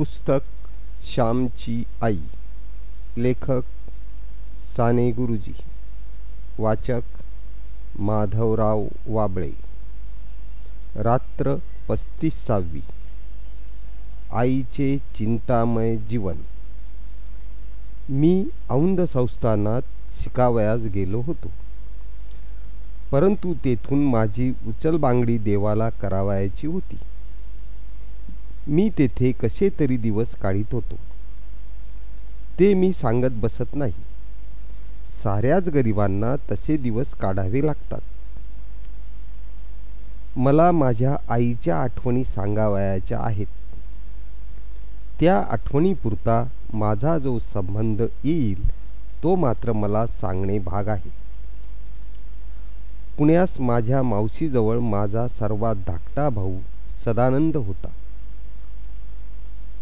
पुस्तक श्यामची आई. लेखक साने गुरुजी. वाचक माधवराव वाबळे. रात्र पस्तीसावी आईचे चिंतामय जीवन. मी औंध संस्थानात शिकावयास गेलो होतो. परंतु तेथून माझी उचलबांगडी देवाला करावयाची होती. मी तेथे कसे तरी दिवस काढीत होतो. ते मी सांगत बसत नाही. साऱ्याच गरिबांना तसे दिवस काढावे लागतात. मला माझ्या आईच्या आठवणी सांगावयाच्या आहेत. त्या आठवणीपुरता माझा जो संबंध येईल तो मात्र मला सांगणे भाग आहे. पुण्यास माझ्या मावशीजवळ माझा सर्वात धाकटा भाऊ सदानंद होता.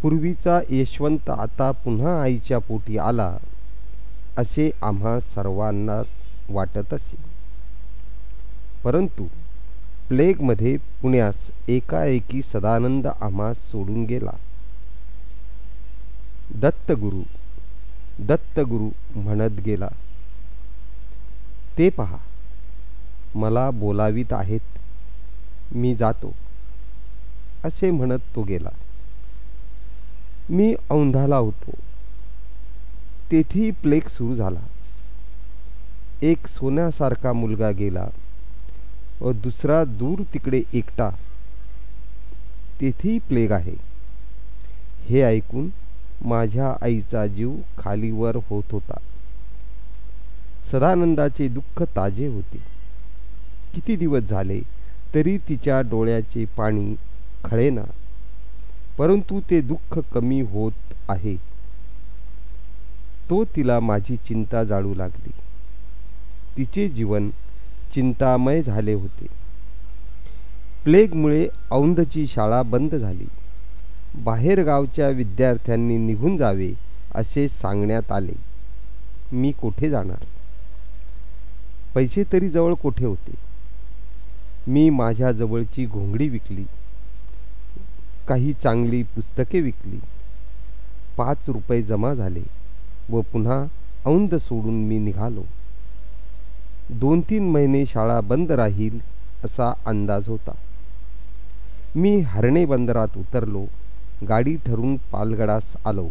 पूर्वीचा यशवंत आता पुन्हा आईच्या पोटी आला असे आम्हा सर्वांना वाटत असे. परंतु प्लेगमध्ये पुण्यास एकाएकी सदानंद आम्हा सोडून गेला. दत्तगुरु दत्तगुरु म्हणत गेला ते पहा मला बोलावीत आहेत मी जातो असे म्हणत तो गेला. मी औंधाला होतो. तेथेही प्लेग सुरू झाला. एक सोन्यासारखा मुलगा गेला व दुसरा दूर तिकडे एकटा. तेथेही प्लेग आहे. हे ऐकून माझ्या आईचा जीव खालीवर होत होता. सदानंदाचे दुःख ताजे होते. किती दिवस झाले तरी तिच्या डोळ्याचे पाणी खळेना. परंतु ते दुःख कमी होत आहे. तो तिला माझी चिंता जाळू लागली. तिचे जीवन चिंतामय झाले होते. प्लेगमुळे औंधची शाळा बंद झाली. बाहेरगावच्या विद्यार्थ्यांनी निघून जावे असे सांगण्यात आले. मी कोठे जाणार? पैसे तरी जवळ कोठे होते? मी माझ्या जवळची घोंगडी विकली. काही चांगली पुस्तके विकली. पाच रुपये जमा झाले व पुन्हा औंद सोडून मी निघालो. दोन तीन महिने शाळा बंद राहील असा अंदाज होता. मी हरणे बंदरात उतरलो. गाडी ठरून पालगडास आलो.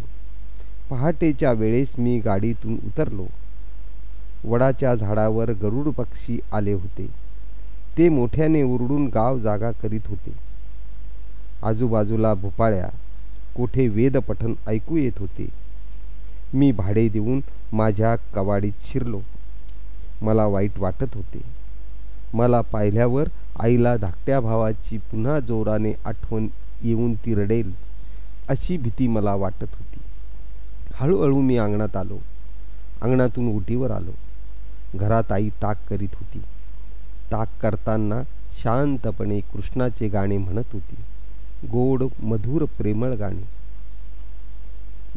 पहाटेच्या वेळेस मी गाडीतून उतरलो. वडाच्या झाडावर गरुड पक्षी आले होते. ते मोठ्याने उरडून गाव जागा करीत होते. आजूबाजूला भोपाळ्या कोठे वेदपठन ऐकू येत होते. मी भाडे देऊन माझ्या कवाडीत शिरलो. मला वाईट वाटत होते. मला पाहिल्यावर आईला धाकट्या भावाची पुन्हा जोराने आठवण येऊन ती रडेल अशी भीती मला वाटत होती. हळूहळू मी अंगणात आलो. अंगणातून उटीवर आलो. घरात आई ताक करीत होती. ताक करताना शांतपणे कृष्णाचे गाणे म्हणत होती. गोड मधुर प्रेमळ गाणे.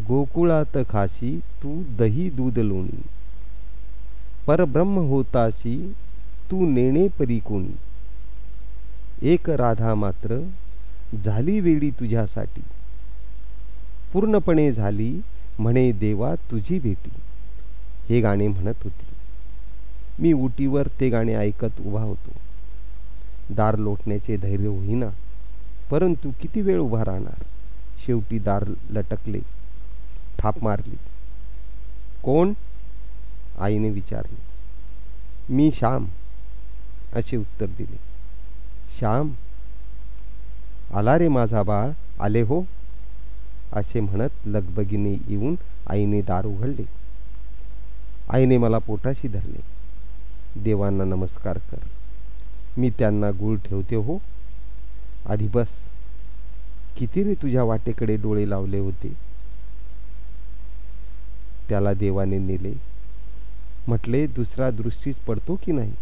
गोकुळात खाशी तू दही दूध लोणी. परब्रह्म होताशी तू नेणे परी कोणी. एक राधा मात्र झाली वेळी तुझ्यासाठी. पूर्णपणे झाली म्हणे देवा तुझी भेटी. हे गाणे म्हणत होती. मी उटीवर ते गाणे ऐकत उभा होतो. दार लोटण्याचे धैर्य होईना परंतु किती वेळ उभा राहणार? शेवटी दार लटकले थाप मारली. कोण? आईने विचारले. मी श्याम असे उत्तर दिले. श्याम आला रे माझा बाळ? आले हो? असे म्हणत लगबगीने येऊन आईने दार उघडले. आईने मला पोटाशी धरले. देवांना नमस्कार कर. मी त्यांना गुळ ठेवते हो. आधी बस. किती रे तुझ्या वाटेकडे डोळे लावले होते? त्याला देवाने नेले. म्हटले दुसरा दृष्टीच पडतो की नाही?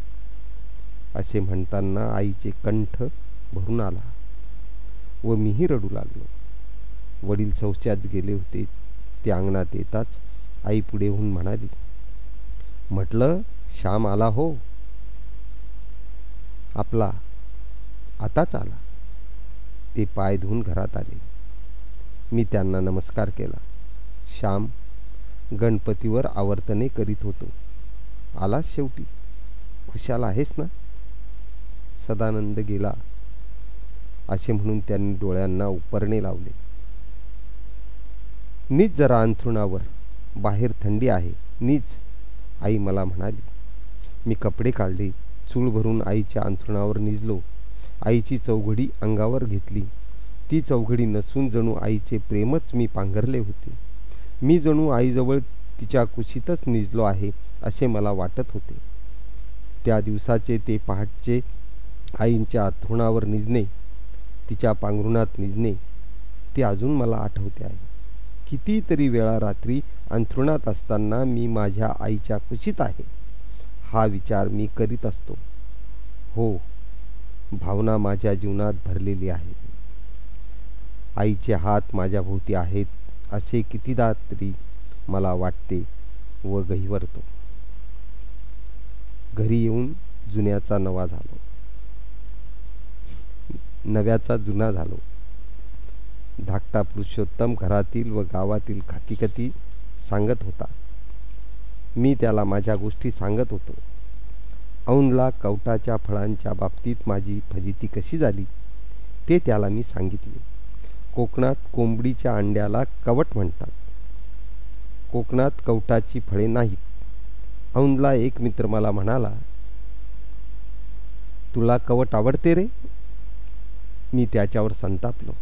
असे म्हणताना आईचे कंठ भरून आला व मीही रडू लागलो. वडील शौचात गेले होते. ते अंगणात येताच आई पुढे होऊन म्हणाली म्हटलं श्याम आला हो. आपला आताच आला. ते पाय धुवून घरात आले. मी त्यांना नमस्कार केला. श्याम गणपतीवर आवर्तने करीत होतो. आलास शेवटी? खुशाल आहेस ना? सदानंद गेला. असे म्हणून त्यांनी डोळ्यांना उपरणे लावले. नीच जरा अंथरुणावर. बाहेर थंडी आहे. नीच आई मला म्हणाली. मी कपडे काढले. चूळ भरून आईच्या अंथरुणावर निजलो. आईची चौघडी अंगावर घेतली. ती चौघडी नसून जणू आईचे प्रेमच मी पांघरले होते. मी जणू आईजवळ तिच्या कुशीतच निजलो आहे असे मला वाटत होते. त्या दिवसाचे ते पहाटचे आईंच्या आथरुणावर निजणे तिच्या पांघरुणात निजणे ते अजून मला आठवते आहे. कितीतरी वेळा रात्री अंथरुणात असताना मी माझ्या आईच्या कुशीत आहे. हा विचार मी करीत असतो. हो भावना माझ्या जीवनात भरलेली आहे. आईचे हात माझ्या भोवती आहेत असे कितीदा तरी मला वाटते व गहिवरतो. घरी येऊन जुन्याचा नवा झालो. नव्याचा जुना झालो. धाकटा पुरुषोत्तम घरातील व गावातील हकीकती सांगत होता. मी त्याला माझ्या गोष्टी सांगत होतो. औंधला कवटाच्या फळांच्या बाबतीत माझी फजिती कशी झाली ते त्याला मी सांगितले. कोकणात कोंबडीच्या अंड्याला कवट म्हणतात. कोकणात कवटाची फळे नाहीत. औंधला एक मित्र मला म्हणाला तुला कवट आवडते रे? मी त्याच्यावर संतापलो.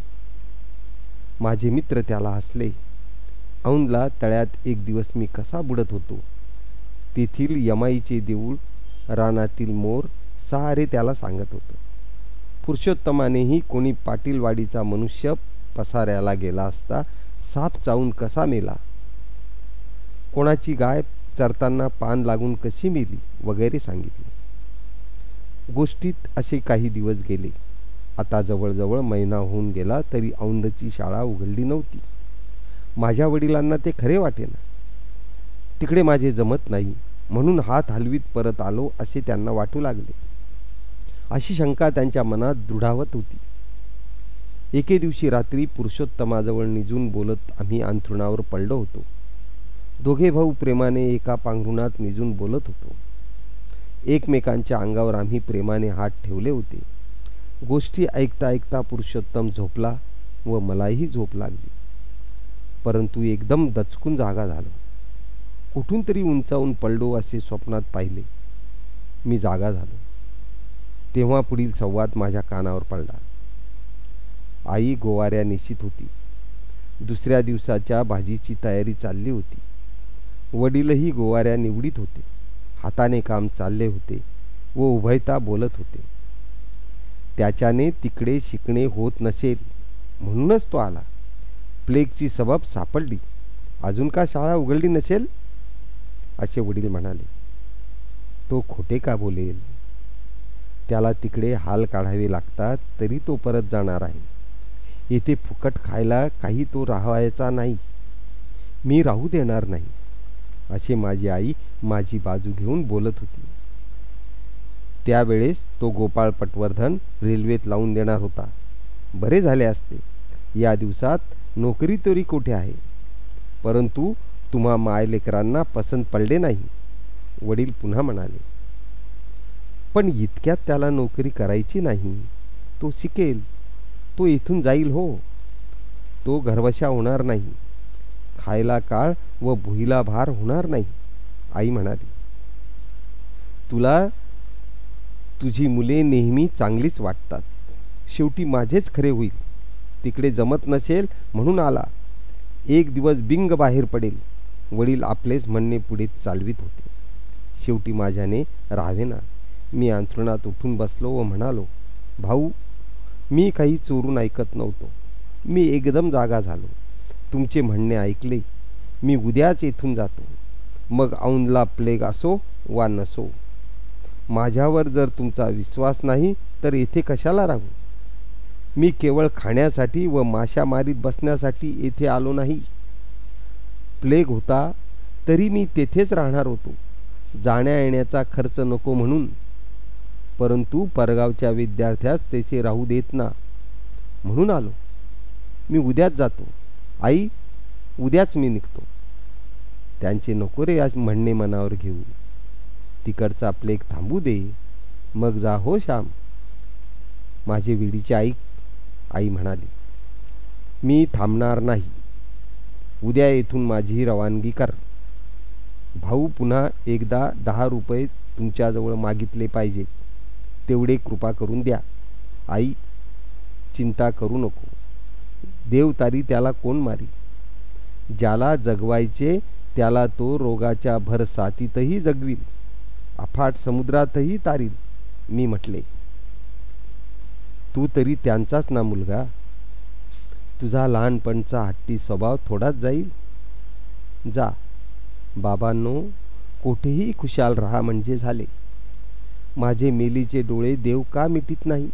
माझे मित्र त्याला हसले. औंधला तळ्यात एक दिवस मी कसा बुडत होतो तेथील यमाईचे देऊळ रानातील मोर सारे त्याला सांगत होतो. पुरुषोत्तमानेही कोणी पाटीलवाडीचा मनुष्य पसाऱ्याला गेला असता साप चावून कसा मेला? कोणाची गाय चरताना पान लागून कशी मेली? वगैरे सांगितले. गोष्टीत असे काही दिवस गेले. आता जवळजवळ महिना होऊन गेला तरी औंधची शाळा उघडली नव्हती. माझ्या वडिलांना ते खरे वाटेना. तिकडे माझे जमत नाही. म्हणून हात हलवीत परत आलो असे त्यांना वाटू लागले. अशी शंका त्यांच्या मनात दृढावत होती. एके दिवशी रात्री पुरुषोत्तमाजवळ निजून बोलत आम्ही अंथरुणावर पडलो होतो. दोघे भाऊ प्रेमाने एका पांघरुणात निजून बोलत होतो. एकमेकांच्या अंगावर आम्ही प्रेमाने हात ठेवले होते. गोष्टी ऐकता ऐकता पुरुषोत्तम झोपला व मलाही झोप लागली. परंतु एकदम दचकून जागा झालो. कुठून तरी उंचावून पडलो असे स्वप्नात पाहिले. मी जागा झालो. तेव्हा पुढील संवाद माझ्या कानावर पडला. आई गोवाऱ्या निश्चित होती. दुसऱ्या दिवसाच्या भाजीची तयारी चालली होती. वडीलही गोवाऱ्या निवडीत होते. हाताने काम चालले होते व उभयता बोलत होते. त्याच्याने तिकडे शिकणे होत नसेल म्हणूनच तो आला. प्लेगची सबब सापडली. अजून का शाळा उघडली नसेल? असे वडील म्हणाले तो खोटे का बोलेल? त्याला तिकडे हाल काढावे लागतात तरी तो परत जाणार आहे. येथे फुकट खायला काही तो राहायचा नाही. मी राहू देणार नाही. असे माझी आई माझी बाजू घेऊन बोलत होती. त्यावेळेस तो गोपाळ पटवर्धन रेल्वेत लावून देणार होता. बरे झाले असते. या दिवसात नोकरी तरी कोठे आहे? परंतु तुम्हा मायलेकरांना पसंत पडले नाही. वडील पुन्हा म्हणाले पण इतक्यात त्याला नोकरी करायची नाही. तो शिकेल. तो इथून जाईल हो. तो घरवशा होणार नाही. खायला काळ व भुईला भार होणार नाही. आई म्हणाली तुला तुझी मुले नेहमी चांगलीच वाटतात. शेवटी माझेच खरे होईल. तिकडे जमत नसेल म्हणून आला. एक दिवस बिंग बाहेर पडेल. वडील आपलेच म्हणणे पुढे चालवित होते. शेवटी माझ्याने राहावे ना मी अंथरुणात उठून बसलो व म्हणालो भाऊ मी काही चोरून ऐकत नव्हतो. मी एकदम जागा झालो. तुमचे म्हणणे ऐकले. मी उद्याच येथून जातो. मग औंधला प्लेग असो वा नसो. माझ्यावर जर तुमचा विश्वास नाही तर येथे कशाला राहू? मी केवळ खाण्यासाठी व माशामारीत बसण्यासाठी येथे आलो नाही. प्लेग होता तरी मी तेथेच राहणार होतो. जाण्या येण्याचा खर्च नको म्हणून. परंतु परगावच्या विद्यार्थ्यास तेथे राहू देत ना. म्हणून आलो. मी उद्याच जातो. आई उद्याच मी निघतो. त्यांचे नको रे आज म्हणणे मनावर घेऊ तिकडचा प्लेग थांबू दे. मग जा हो श्याम. माझे विडीचे आई आई म्हणाली मी थांबणार नाही. उद्या येथून माझी रवानगी कर. भाऊ पुन्हा एकदा दहा रुपये तुमच्याजवळ मागितले पाहिजे. तेवढे कृपा करून द्या. आई चिंता करू नको. देव तारी त्याला कोण मारी? ज्याला जगवायचे त्याला तो रोगाच्या भरसातीतही जगवील. अफाट समुद्रातही तारील मी म्हटले. तू तरी त्यांचाच ना मुलगा. तुझा लहानपणचा हट्टी स्वभाव थोडाच जाईल. जा. बाबांनो कोठेही खुशाल राहा म्हणजे झाले. माझे मेलीचे डोळे देव का मिटीत नाही?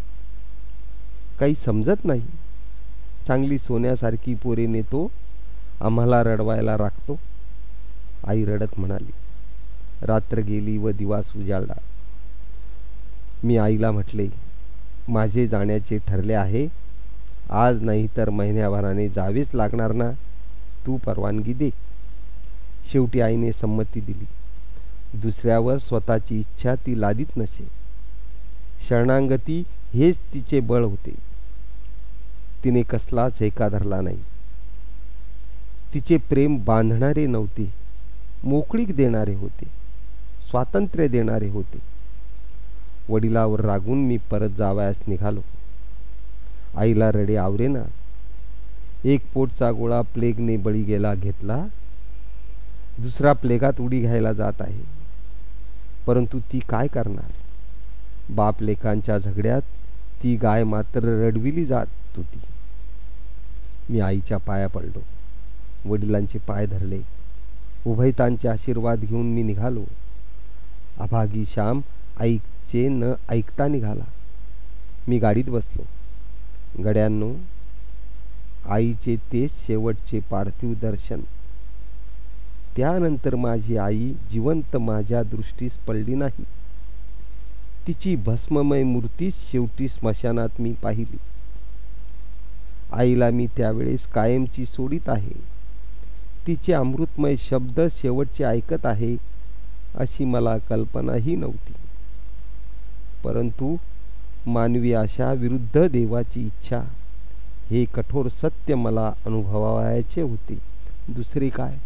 काही समजत नाही. चांगली सोन्यासारखी पोरे नेतो आम्हाला रडवायला राखतो. आई रडत म्हणाली रात्र गेली व दिवास उजाळला. मी आईला म्हटले माझे जाण्याचे ठरले आहे आज नाही तर महिन्याभराने जावेच लागणार ना. तू परवानगी दे. शेवटी आईने संमती दिली. दुसऱ्यावर स्वतःची इच्छा ती लादीत नसे. शरणांगती हेच तिचे बळ होते. तिने कसलाच एका धरला नाही. तिचे प्रेम बांधणारे नव्हते. मोकळीक देणारे होते. स्वातंत्र्य देणारे होते. वडिलावर रागून मी परत जावयास निघालो. आईला रडे आवरे ना. एक पोटचा गोळा प्लेगने बळी गेला घेतला. दुसरा प्लेगात उडी घ्यायला जात आहे. परंतु ती काय करणार? बाप लेकांच्या झगड्यात ती गाय मात्र रडविली जात होती. मी आईच्या पाया पडलो. वडिलांचे पाय धरले. उभयतांचे आशीर्वाद घेऊन मी निघालो. अभागी श्याम ऐकचे न ऐकता निघाला. मी गाडीत बसलो. गड्यांनो आईचे तेच शेवटचे पार्थिव दर्शन. त्यानंतर माझी आई जिवंत माझ्या दृष्टीस पडली नाही. तिची भस्ममय मूर्तीच शेवटी स्मशानात मी पाहिली. आईला मी त्यावेळेस कायमची सोडीत आहे. तिचे अमृतमय शब्द शेवटचे ऐकत आहे अशी मला कल्पनाही नव्हती. परंतु मानवी आशा विरुद्ध देवाची इच्छा. हे कठोर सत्य मला अनुभवायचे होते. दुसरे काय?